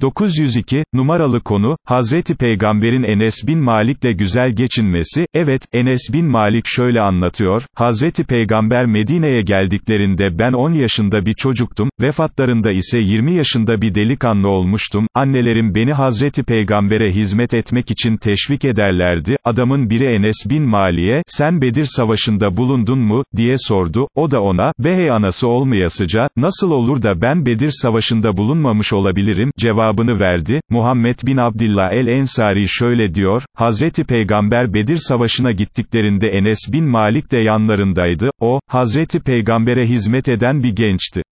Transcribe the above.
902, numaralı konu, Hazreti Peygamber'in Enes bin Malik'le güzel geçinmesi, evet, Enes bin Malik şöyle anlatıyor, Hazreti Peygamber Medine'ye geldiklerinde ben 10 yaşında bir çocuktum, vefatlarında ise 20 yaşında bir delikanlı olmuştum, annelerim beni Hazreti Peygamber'e hizmet etmek için teşvik ederlerdi, adamın biri Enes bin Malik'e, sen Bedir Savaşı'nda bulundun mu, diye sordu, o da ona, behey anası olmayasıca, nasıl olur da ben Bedir Savaşı'nda bulunmamış olabilirim, cevabı cevabını verdi, Muhammed bin Abdillah el-Ensari şöyle diyor, Hazreti Peygamber Bedir Savaşı'na gittiklerinde Enes bin Malik de yanlarındaydı, o, Hazreti Peygamber'e hizmet eden bir gençti.